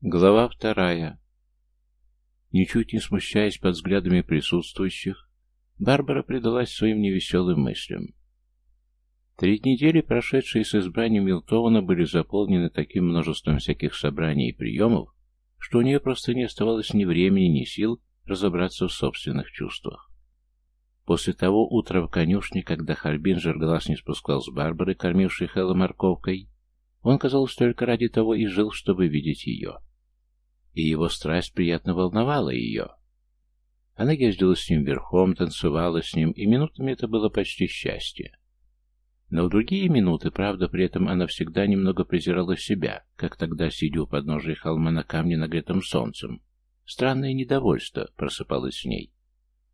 Глава вторая. Ничуть не смущаясь под взглядами присутствующих, Барбара предалась своим невеселым мыслям. Три недели, прошедшие с избранием Милтована, были заполнены таким множеством всяких собраний и приемов, что у нее просто не оставалось ни времени, ни сил разобраться в собственных чувствах. После того утра в конюшне, когда Харбинджер глаз не спускал с Барбары, кормившей Хэлла морковкой, он, казалось, только ради того и жил, чтобы видеть ее. И его страсть приятно волновала ее. Она ездила с ним верхом, танцевала с ним, и минутами это было почти счастье. Но в другие минуты, правда, при этом она всегда немного презирала себя, как тогда, сидя у подножия холма на камне, нагретым солнцем. Странное недовольство просыпалось в ней.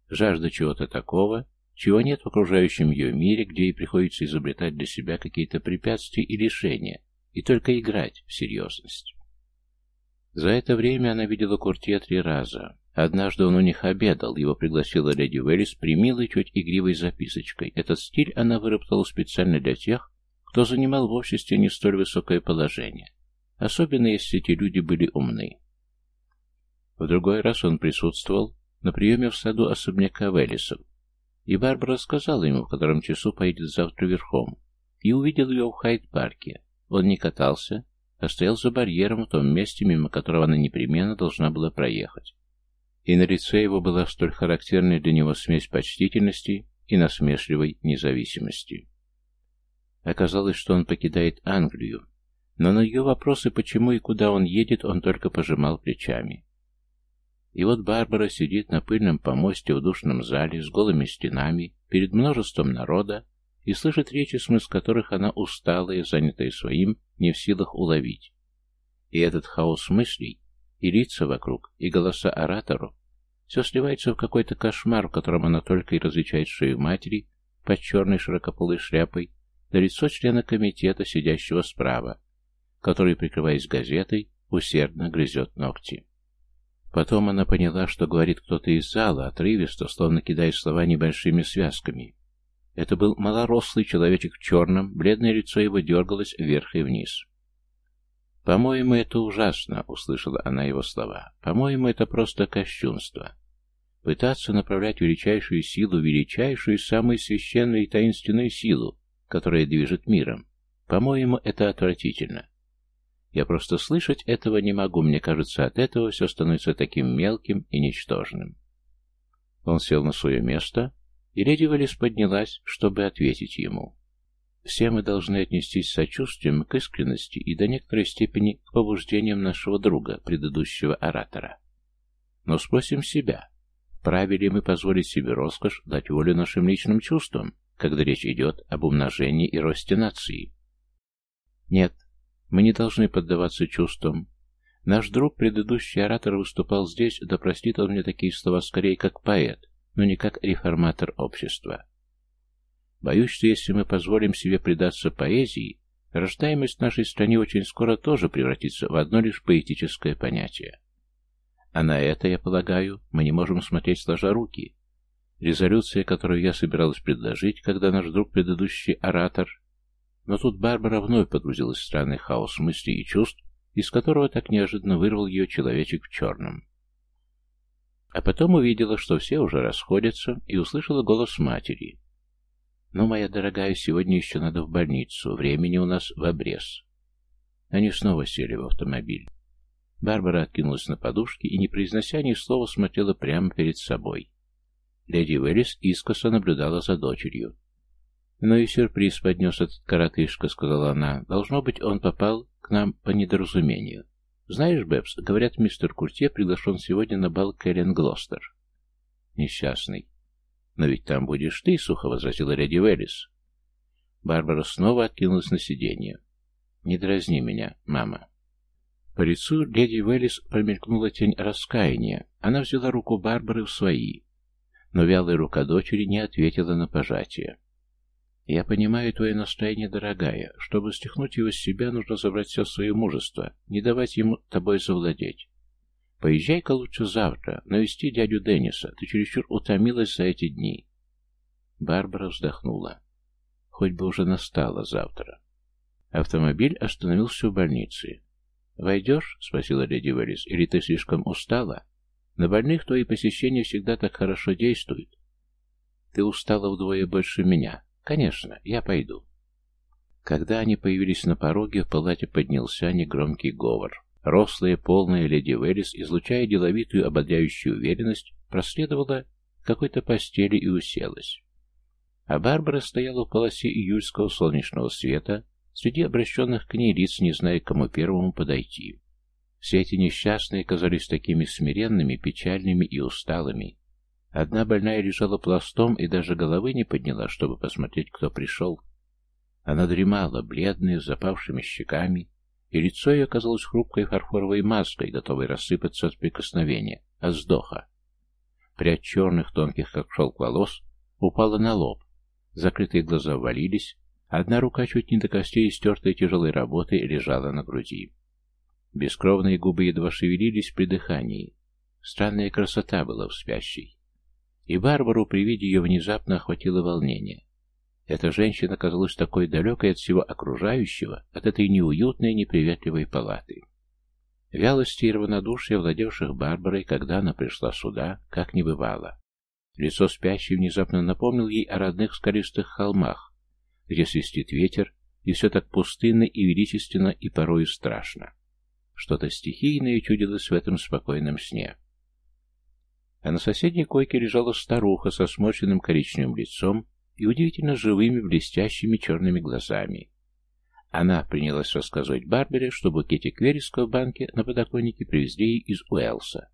Жажда чего-то такого, чего нет в окружающем ее мире, где ей приходится изобретать для себя какие-то препятствия и решения, и только играть в серьезность. За это время она видела Куртье три раза. Однажды он у них обедал, его пригласила леди Уэллис при милой, чуть игривой записочкой. Этот стиль она выработала специально для тех, кто занимал в обществе не столь высокое положение, особенно если эти люди были умны. В другой раз он присутствовал на приеме в саду особняка Веллисов, и Барбара сказала ему, в котором часу поедет завтра верхом, и увидел ее в Хайд-парке. Он не катался, а стоял за барьером в том месте, мимо которого она непременно должна была проехать и на лице его была столь характерная для него смесь почтительности и насмешливой независимости. Оказалось, что он покидает Англию, но на ее вопросы, почему и куда он едет, он только пожимал плечами. И вот Барбара сидит на пыльном помосте в душном зале с голыми стенами перед множеством народа и слышит речи, смысл которых она усталая, занятая своим, не в силах уловить. И этот хаос мыслей и лица вокруг, и голоса ораторов. Все сливается в какой-то кошмар, в котором она только и различает шею матери под черной широкополой шляпой, да лицо члена комитета, сидящего справа, который, прикрываясь газетой, усердно грызет ногти. Потом она поняла, что говорит кто-то из зала, отрывисто, словно кидая слова небольшими связками. Это был малорослый человечек в черном, бледное лицо его дергалось вверх и вниз. «По-моему, это ужасно», — услышала она его слова. «По-моему, это просто кощунство. Пытаться направлять величайшую силу, величайшую, самую священную и таинственную силу, которая движет миром. По-моему, это отвратительно. Я просто слышать этого не могу, мне кажется, от этого все становится таким мелким и ничтожным». Он сел на свое место, и леди Валис поднялась, чтобы ответить ему. Все мы должны отнестись с сочувствием к искренности и до некоторой степени к побуждениям нашего друга, предыдущего оратора. Но спросим себя, вправе ли мы позволить себе роскошь дать волю нашим личным чувствам, когда речь идет об умножении и росте нации? Нет, мы не должны поддаваться чувствам. Наш друг, предыдущий оратор, выступал здесь, да простит он мне такие слова скорее как поэт, но не как реформатор общества. Боюсь, что если мы позволим себе предаться поэзии, рождаемость в нашей стране очень скоро тоже превратится в одно лишь поэтическое понятие. А на это, я полагаю, мы не можем смотреть сложа руки. Резолюция, которую я собиралась предложить, когда наш друг предыдущий оратор... Но тут Барбара вновь погрузилась в странный хаос мыслей и чувств, из которого так неожиданно вырвал ее человечек в черном. А потом увидела, что все уже расходятся, и услышала голос матери. «Ну, моя дорогая, сегодня еще надо в больницу. Времени у нас в обрез». Они снова сели в автомобиль. Барбара откинулась на подушке и, не произнося ни слова, смотрела прямо перед собой. Леди Уэллис искоса наблюдала за дочерью. «Ну и сюрприз поднес этот коротышка», — сказала она. «Должно быть, он попал к нам по недоразумению. Знаешь, Бэбс, говорят, мистер Куртье приглашен сегодня на бал Кэлен Глостер». «Несчастный. «Но ведь там будешь ты», — сухо возразила леди Веллис. Барбара снова откинулась на сиденье. «Не дразни меня, мама». По лицу леди Веллис промелькнула тень раскаяния. Она взяла руку Барбары в свои, но вялая рука дочери не ответила на пожатие. «Я понимаю твое настроение, дорогая. Чтобы стихнуть его с себя, нужно забрать все свое мужество, не давать ему тобой завладеть. Поезжай-ка лучше завтра, навести дядю Денниса. Ты чересчур утомилась за эти дни. Барбара вздохнула. Хоть бы уже настало завтра. Автомобиль остановился у больницы. «Войдешь?» — спросила леди Веллис. «Или ты слишком устала? На больных твои посещения всегда так хорошо действуют». «Ты устала вдвое больше меня. Конечно, я пойду». Когда они появились на пороге, в палате поднялся негромкий говор. Рослая, полная леди Веллис, излучая деловитую, ободряющую уверенность, проследовала к какой-то постели и уселась. А Барбара стояла в полосе июльского солнечного света, среди обращенных к ней лиц, не зная, кому первому подойти. Все эти несчастные казались такими смиренными, печальными и усталыми. Одна больная лежала пластом и даже головы не подняла, чтобы посмотреть, кто пришел. Она дремала, бледная, с запавшими щеками, и лицо ее казалось хрупкой фарфоровой маской, готовой рассыпаться от прикосновения, от вздоха. Прядь черных, тонких, как шелк волос, упала на лоб, закрытые глаза ввалились, одна рука чуть не до костей, стертой тяжелой работой, лежала на груди. Бескровные губы едва шевелились при дыхании. Странная красота была в спящей. И Барбару при виде ее внезапно охватило волнение. Эта женщина казалась такой далекой от всего окружающего, от этой неуютной, неприветливой палаты. Вялости и равнодушие, владевших Барбарой, когда она пришла сюда, как не бывало. Лицо спящей внезапно напомнил ей о родных скалистых холмах, где свистит ветер, и все так пустынно и величественно, и порою страшно. Что-то стихийное чудилось в этом спокойном сне. А на соседней койке лежала старуха со сморщенным коричневым лицом и удивительно живыми блестящими черными глазами. Она принялась рассказывать Барбере, что букетик вереска в банке на подоконнике привезли ей из Уэлса.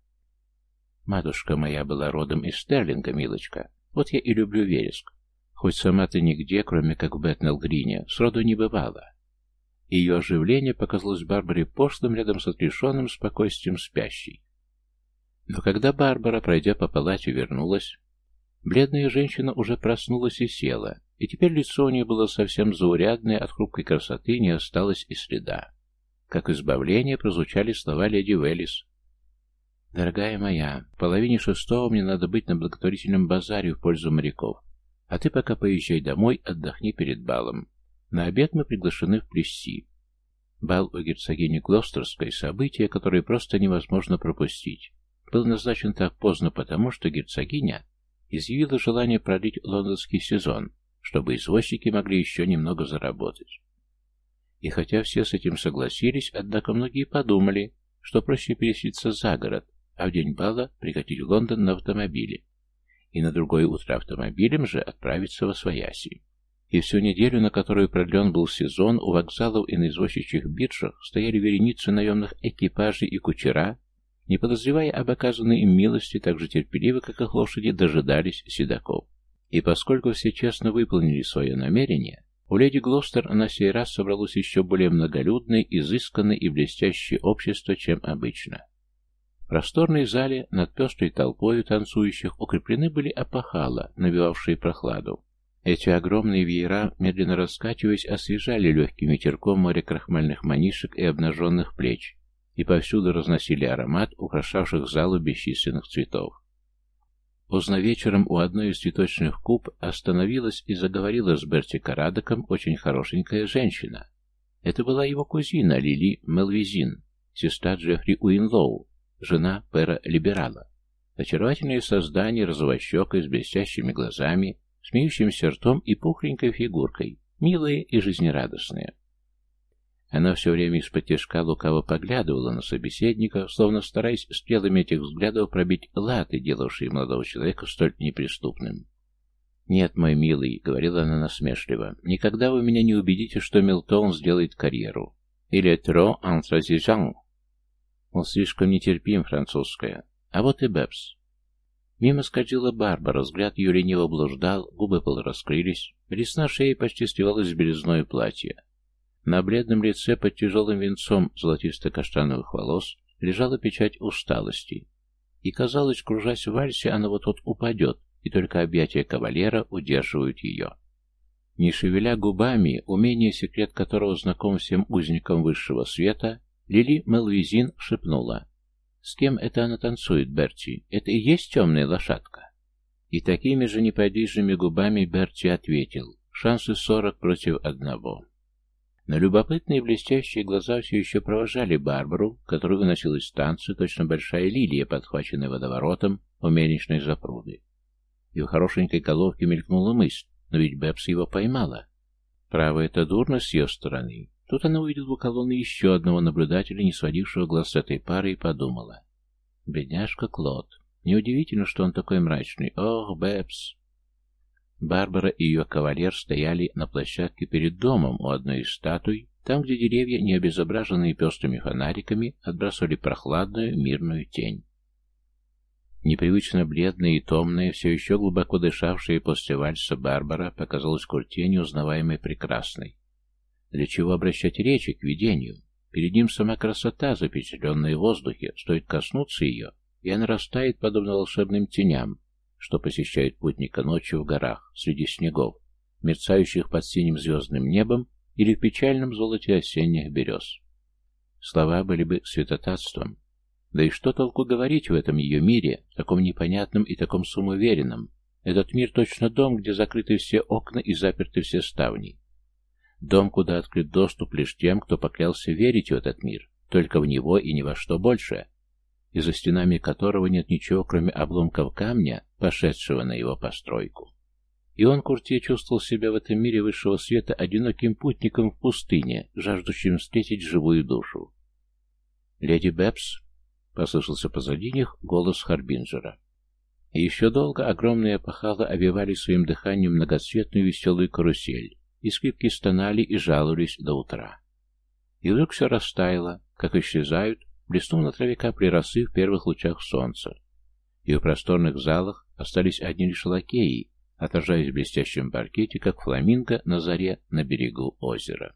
«Матушка моя была родом из Стерлинга, милочка. Вот я и люблю вереск. Хоть сама ты нигде, кроме как в Бэтнелл-Грине, сроду не бывала». Ее оживление показалось Барбаре пошлым рядом с отрешенным спокойствием спящей. Но когда Барбара, пройдя по палате, вернулась, Бледная женщина уже проснулась и села, и теперь лицо у нее было совсем заурядное, от хрупкой красоты не осталось и следа. Как избавление прозвучали слова леди Веллис. «Дорогая моя, в половине шестого мне надо быть на благотворительном базаре в пользу моряков, а ты пока поезжай домой, отдохни перед балом. На обед мы приглашены в Плесси. Бал у герцогини Глостерской – событие, которое просто невозможно пропустить. Был назначен так поздно потому, что герцогиня изъявила желание продлить лондонский сезон, чтобы извозчики могли еще немного заработать. И хотя все с этим согласились, однако многие подумали, что проще переселиться за город, а в день бала прикатить в Лондон на автомобиле, и на другое утро автомобилем же отправиться во Свояси. И всю неделю, на которую продлен был сезон, у вокзалов и на извозчичьих биржах стояли вереницы наемных экипажей и кучера, не подозревая об оказанной им милости, так же терпеливо, как их лошади, дожидались седаков. И поскольку все честно выполнили свое намерение, у леди Глостер на сей раз собралось еще более многолюдное, изысканное и блестящее общество, чем обычно. В просторной зале над пестрой толпою танцующих укреплены были опахала, набивавшие прохладу. Эти огромные веера, медленно раскачиваясь, освежали легким ветерком море крахмальных манишек и обнаженных плеч, и повсюду разносили аромат украшавших залу бесчисленных цветов. Поздно вечером у одной из цветочных куб остановилась и заговорила с Берти Карадоком очень хорошенькая женщина. Это была его кузина Лили Мелвизин, сестра Джеффри Уинлоу, жена Пэра Либерала. Очаровательное создание, розовощекое, с блестящими глазами, смеющимся ртом и пухленькой фигуркой, милая и жизнерадостная. Она все время из-под тяжка лукаво поглядывала на собеседника, словно стараясь стрелами этих взглядов пробить латы, делавшие молодого человека столь неприступным. «Нет, мой милый», — говорила она насмешливо, — «никогда вы меня не убедите, что Милтон сделает карьеру. Или «тро антразижан». Он слишком нетерпим, французская. А вот и Бэбс. Мимо скользила Барбара, взгляд ее лениво блуждал, губы полураскрылись, лесна шея почти сливалась в белизное платье. На бледном лице под тяжелым венцом золотисто-каштановых волос лежала печать усталости. И казалось, кружась в вальсе, она вот-вот упадет, и только объятия кавалера удерживают ее. Не шевеля губами, умение, секрет которого знаком всем узникам высшего света, Лили Мелвизин шепнула. «С кем это она танцует, Берти? Это и есть темная лошадка?» И такими же неподвижными губами Берти ответил. «Шансы сорок против одного». Но любопытные блестящие глаза все еще провожали Барбару, которая выносилась из танца, точно большая лилия, подхваченная водоворотом у мельничной запруды. И в хорошенькой головке мелькнула мысль, но ведь Бэбс его поймала. Право, это дурно с ее стороны. Тут она увидела у колонны еще одного наблюдателя, не сводившего глаз с этой пары, и подумала. Бедняжка Клод. Неудивительно, что он такой мрачный. Ох, Бэбс. Барбара и ее кавалер стояли на площадке перед домом у одной из статуй, там, где деревья, не обезображенные пестрыми фонариками, отбрасывали прохладную мирную тень. Непривычно бледная и томная, все еще глубоко дышавшая после вальса Барбара показалась Курте неузнаваемой прекрасной. Для чего обращать речи к видению? Перед ним сама красота, запечатленная в воздухе, стоит коснуться ее, и она растает, подобно волшебным теням, что посещают путника ночью в горах, среди снегов, мерцающих под синим звездным небом или в печальном золоте осенних берез. Слова были бы святотатством. Да и что толку говорить в этом ее мире, таком непонятном и таком самоуверенном? Этот мир точно дом, где закрыты все окна и заперты все ставни. Дом, куда открыт доступ лишь тем, кто поклялся верить в этот мир, только в него и ни во что больше и за стенами которого нет ничего, кроме обломков камня, пошедшего на его постройку. И он, Куртье, чувствовал себя в этом мире высшего света одиноким путником в пустыне, жаждущим встретить живую душу. «Леди Бэбс?» — послышался позади них голос Харбинджера. И еще долго огромные опахала обивали своим дыханием многоцветную веселую карусель, и скрипки стонали и жаловались до утра. И вдруг все растаяло, как исчезают Блеснул на траве капли росы в первых лучах солнца. И в просторных залах остались одни лишь лакеи, отражаясь в блестящем паркете, как фламинго на заре на берегу озера.